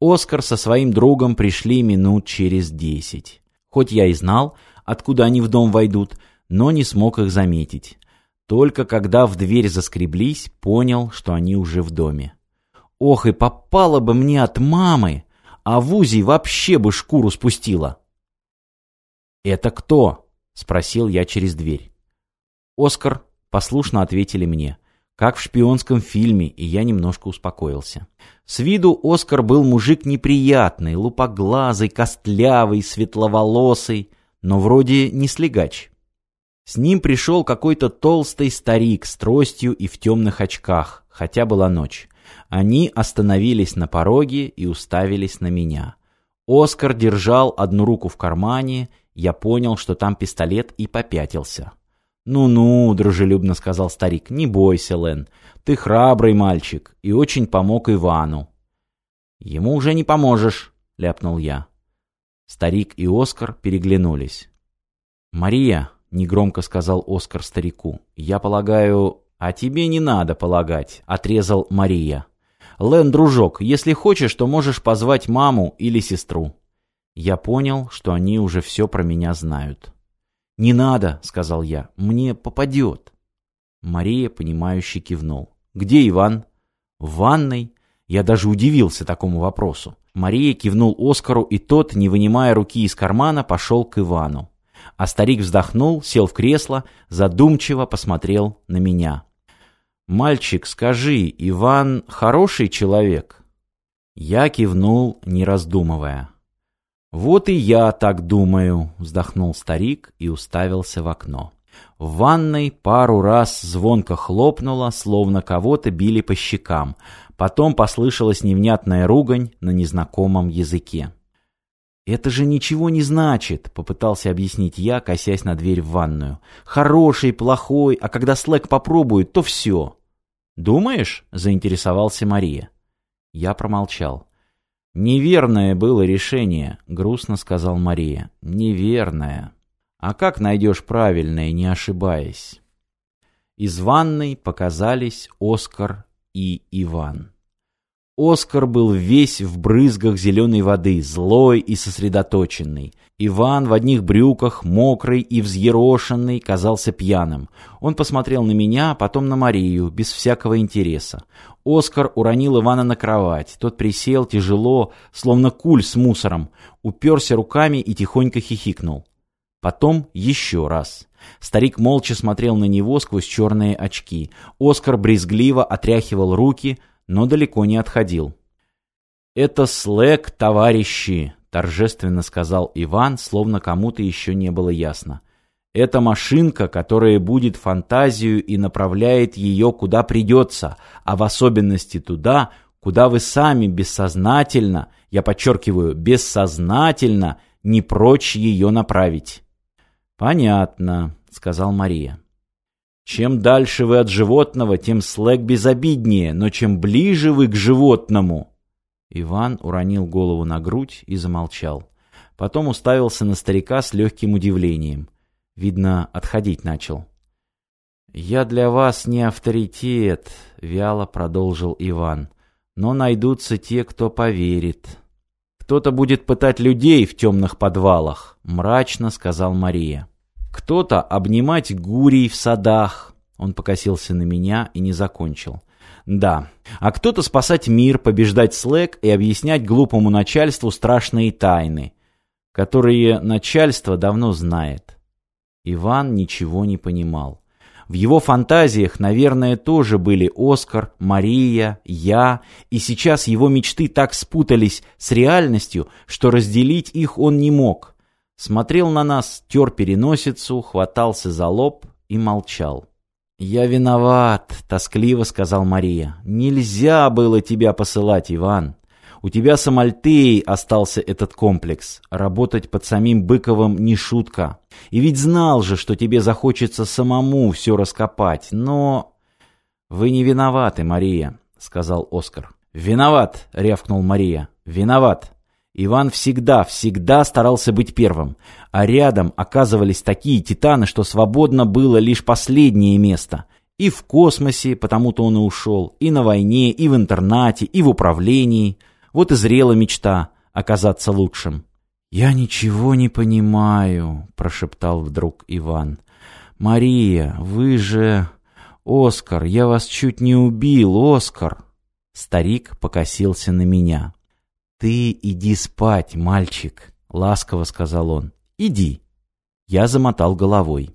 Оскар со своим другом пришли минут через десять. Хоть я и знал, откуда они в дом войдут, но не смог их заметить. Только когда в дверь заскреблись, понял, что они уже в доме. Ох, и попало бы мне от мамы, а в УЗИ вообще бы шкуру спустила. «Это кто?» — спросил я через дверь. «Оскар», — послушно ответили мне, как в шпионском фильме, и я немножко успокоился. С виду Оскар был мужик неприятный, лупоглазый, костлявый, светловолосый, но вроде не слегач. С ним пришел какой-то толстый старик с тростью и в темных очках, хотя была ночь. Они остановились на пороге и уставились на меня. Оскар держал одну руку в кармане, я понял, что там пистолет, и попятился. «Ну-ну», — дружелюбно сказал старик, — «не бойся, Лен, ты храбрый мальчик и очень помог Ивану». «Ему уже не поможешь», — ляпнул я. Старик и Оскар переглянулись. «Мария», — негромко сказал Оскар старику. «Я полагаю...» «А тебе не надо полагать», — отрезал Мария. «Лен, дружок, если хочешь, то можешь позвать маму или сестру». Я понял, что они уже все про меня знают. «Не надо», — сказал я, — «мне попадет». Мария, понимающе кивнул. «Где Иван?» «В ванной». Я даже удивился такому вопросу. Мария кивнул Оскару, и тот, не вынимая руки из кармана, пошел к Ивану. А старик вздохнул, сел в кресло, задумчиво посмотрел на меня. «Мальчик, скажи, Иван хороший человек?» Я кивнул, не раздумывая. «Вот и я так думаю», — вздохнул старик и уставился в окно. В ванной пару раз звонко хлопнуло, словно кого-то били по щекам. Потом послышалась невнятная ругань на незнакомом языке. «Это же ничего не значит», — попытался объяснить я, косясь на дверь в ванную. «Хороший, плохой, а когда Слэк попробует, то все». «Думаешь?» — заинтересовался Мария. Я промолчал. «Неверное было решение», — грустно сказал Мария. «Неверное. А как найдешь правильное, не ошибаясь?» Из ванной показались Оскар и Иван. Оскар был весь в брызгах зеленой воды, злой и сосредоточенный. Иван в одних брюках, мокрый и взъерошенный, казался пьяным. Он посмотрел на меня, потом на Марию, без всякого интереса. Оскар уронил Ивана на кровать. Тот присел тяжело, словно куль с мусором, уперся руками и тихонько хихикнул. Потом еще раз. Старик молча смотрел на него сквозь черные очки. Оскар брезгливо отряхивал руки, но далеко не отходил. «Это слэк, товарищи!» — торжественно сказал Иван, словно кому-то еще не было ясно. «Это машинка, которая будет фантазию и направляет ее куда придется, а в особенности туда, куда вы сами бессознательно, я подчеркиваю, бессознательно, не прочь ее направить». «Понятно», — сказал Мария. Чем дальше вы от животного, тем слэк безобиднее, но чем ближе вы к животному... Иван уронил голову на грудь и замолчал. Потом уставился на старика с легким удивлением. Видно, отходить начал. «Я для вас не авторитет», — вяло продолжил Иван. «Но найдутся те, кто поверит». «Кто-то будет пытать людей в темных подвалах», — мрачно сказал Мария. Кто-то обнимать гурий в садах. Он покосился на меня и не закончил. Да, а кто-то спасать мир, побеждать слэк и объяснять глупому начальству страшные тайны, которые начальство давно знает. Иван ничего не понимал. В его фантазиях, наверное, тоже были Оскар, Мария, я, и сейчас его мечты так спутались с реальностью, что разделить их он не мог смотрел на нас, тер переносицу, хватался за лоб и молчал. «Я виноват», — тоскливо сказал Мария. «Нельзя было тебя посылать, Иван. У тебя с Амальтеей остался этот комплекс. Работать под самим Быковым не шутка. И ведь знал же, что тебе захочется самому все раскопать, но...» «Вы не виноваты, Мария», — сказал Оскар. «Виноват», — рявкнул Мария. «Виноват». Иван всегда, всегда старался быть первым, а рядом оказывались такие титаны, что свободно было лишь последнее место. И в космосе, потому-то он и ушел, и на войне, и в интернате, и в управлении. Вот и зрела мечта оказаться лучшим. «Я ничего не понимаю», — прошептал вдруг Иван. «Мария, вы же...» «Оскар, я вас чуть не убил, Оскар!» Старик покосился на меня. «Ты иди спать, мальчик», — ласково сказал он. «Иди». Я замотал головой.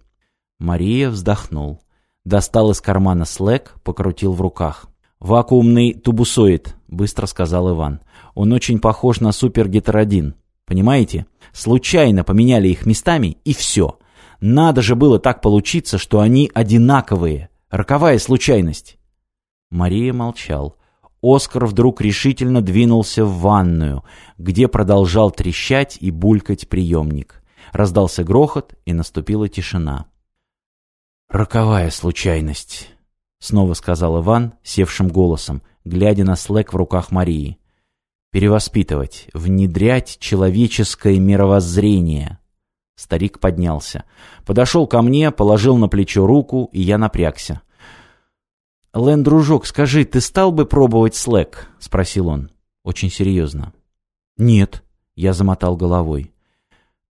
Мария вздохнул. Достал из кармана слэк, покрутил в руках. «Вакуумный тубусоид», — быстро сказал Иван. «Он очень похож на супергетеродин. Понимаете? Случайно поменяли их местами, и все. Надо же было так получиться, что они одинаковые. Роковая случайность». Мария молчал. Оскар вдруг решительно двинулся в ванную, где продолжал трещать и булькать приемник. Раздался грохот, и наступила тишина. «Роковая случайность», — снова сказал Иван севшим голосом, глядя на слэк в руках Марии. «Перевоспитывать, внедрять человеческое мировоззрение». Старик поднялся. Подошел ко мне, положил на плечо руку, и я напрягся. «Лэн, дружок, скажи, ты стал бы пробовать слэк?» — спросил он. Очень серьезно. «Нет», — я замотал головой.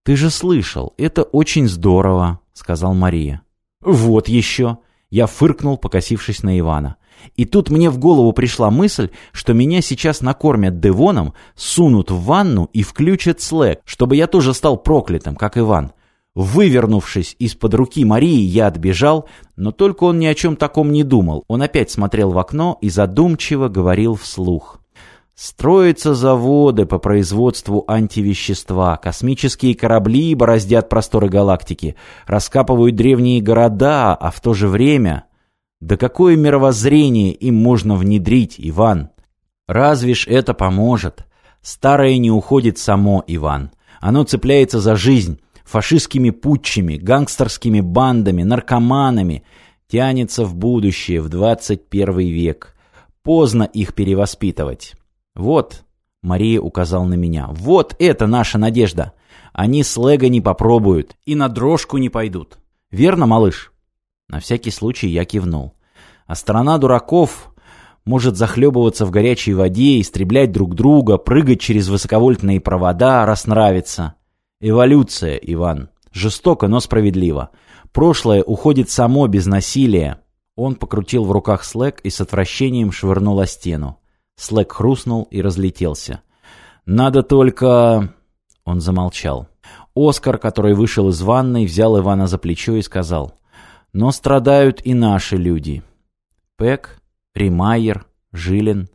«Ты же слышал, это очень здорово», — сказал Мария. «Вот еще!» Я фыркнул, покосившись на Ивана. И тут мне в голову пришла мысль, что меня сейчас накормят Девоном, сунут в ванну и включат слэк, чтобы я тоже стал проклятым, как Иван. Вывернувшись из-под руки Марии, я отбежал, но только он ни о чем таком не думал. Он опять смотрел в окно и задумчиво говорил вслух. Строятся заводы по производству антивещества, космические корабли бороздят просторы галактики, раскапывают древние города, а в то же время... Да какое мировоззрение им можно внедрить, Иван? Разве ж это поможет? Старое не уходит само, Иван. Оно цепляется за жизнь, фашистскими путчами, гангстерскими бандами, наркоманами, тянется в будущее, в 21 век. Поздно их перевоспитывать. Вот, Мария указал на меня, вот это наша надежда. Они слэга не попробуют и на дрожку не пойдут. Верно, малыш? На всякий случай я кивнул. А страна дураков может захлебываться в горячей воде, истреблять друг друга, прыгать через высоковольтные провода, раз нравится. Эволюция, Иван. Жестоко, но справедливо. Прошлое уходит само, без насилия. Он покрутил в руках слэк и с отвращением швырнул о стену. Слэк хрустнул и разлетелся. «Надо только...» Он замолчал. Оскар, который вышел из ванной, взял Ивана за плечо и сказал. «Но страдают и наши люди. Пэк, Римайер, Жилин.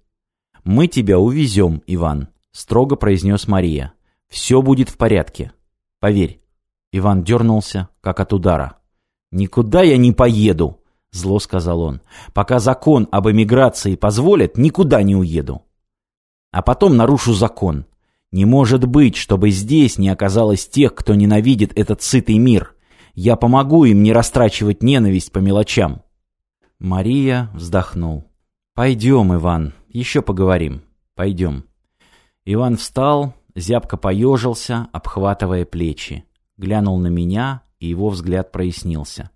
Мы тебя увезем, Иван», — строго произнес Мария. «Все будет в порядке. Поверь». Иван дернулся, как от удара. «Никуда я не поеду!» — зло сказал он. «Пока закон об эмиграции позволит, никуда не уеду. А потом нарушу закон. Не может быть, чтобы здесь не оказалось тех, кто ненавидит этот сытый мир. Я помогу им не растрачивать ненависть по мелочам». Мария вздохнул. «Пойдем, Иван, еще поговорим. Пойдем». Иван встал, зябко поежился, обхватывая плечи. Глянул на меня, и его взгляд прояснился.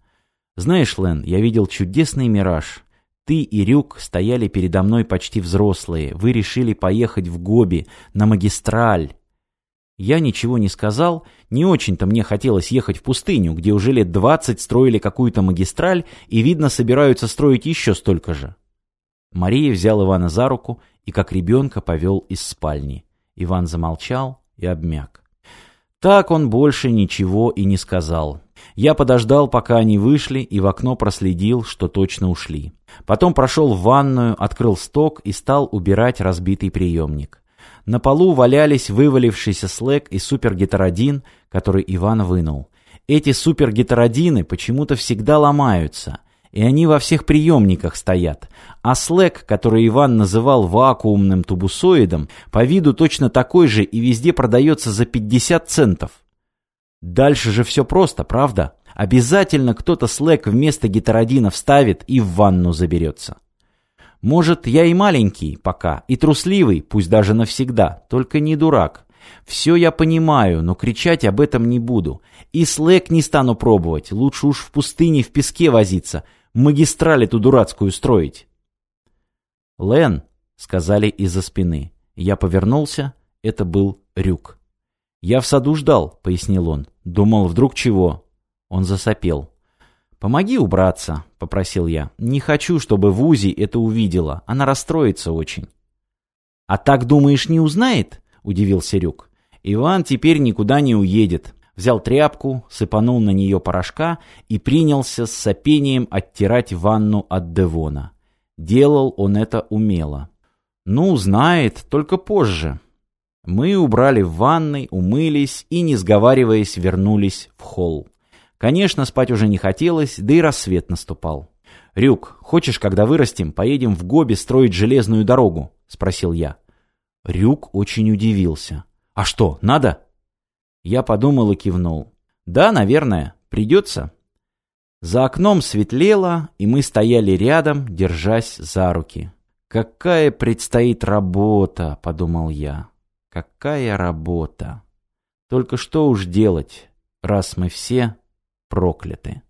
Знаешь, Лен, я видел чудесный мираж. Ты и Рюк стояли передо мной почти взрослые. Вы решили поехать в Гоби, на магистраль. Я ничего не сказал, не очень-то мне хотелось ехать в пустыню, где уже лет двадцать строили какую-то магистраль и, видно, собираются строить еще столько же. Мария взял Ивана за руку и, как ребенка, повел из спальни. Иван замолчал и обмяк. Так он больше ничего и не сказал. Я подождал, пока они вышли, и в окно проследил, что точно ушли. Потом прошел в ванную, открыл сток и стал убирать разбитый приемник. На полу валялись вывалившийся слэк и супергетеродин, который Иван вынул. Эти супергетеродины почему-то всегда ломаются, и они во всех приемниках стоят. А слэк, который Иван называл вакуумным тубусоидом, по виду точно такой же и везде продается за 50 центов. Дальше же все просто, правда? Обязательно кто-то слэк вместо гетеродина вставит и в ванну заберется. Может, я и маленький пока, и трусливый, пусть даже навсегда, только не дурак. Все я понимаю, но кричать об этом не буду. И слэк не стану пробовать, лучше уж в пустыне в песке возиться, магистраль эту дурацкую строить. «Лен», — сказали из-за спины, Я повернулся. Это был Рюк. «Я в саду ждал», — пояснил он. «Думал, вдруг чего?» Он засопел. «Помоги убраться», — попросил я. «Не хочу, чтобы Вузи это увидела. Она расстроится очень». «А так, думаешь, не узнает?» — удивился Рюк. «Иван теперь никуда не уедет». Взял тряпку, сыпанул на нее порошка и принялся с сопением оттирать ванну от Девона. Делал он это умело. «Ну, знает, только позже». Мы убрали в ванной, умылись и, не сговариваясь, вернулись в холл. Конечно, спать уже не хотелось, да и рассвет наступал. «Рюк, хочешь, когда вырастем, поедем в Гоби строить железную дорогу?» — спросил я. Рюк очень удивился. «А что, надо?» Я подумал и кивнул. «Да, наверное, придется». За окном светлело, и мы стояли рядом, держась за руки. «Какая предстоит работа!» — подумал я. «Какая работа!» Только что уж делать, раз мы все прокляты.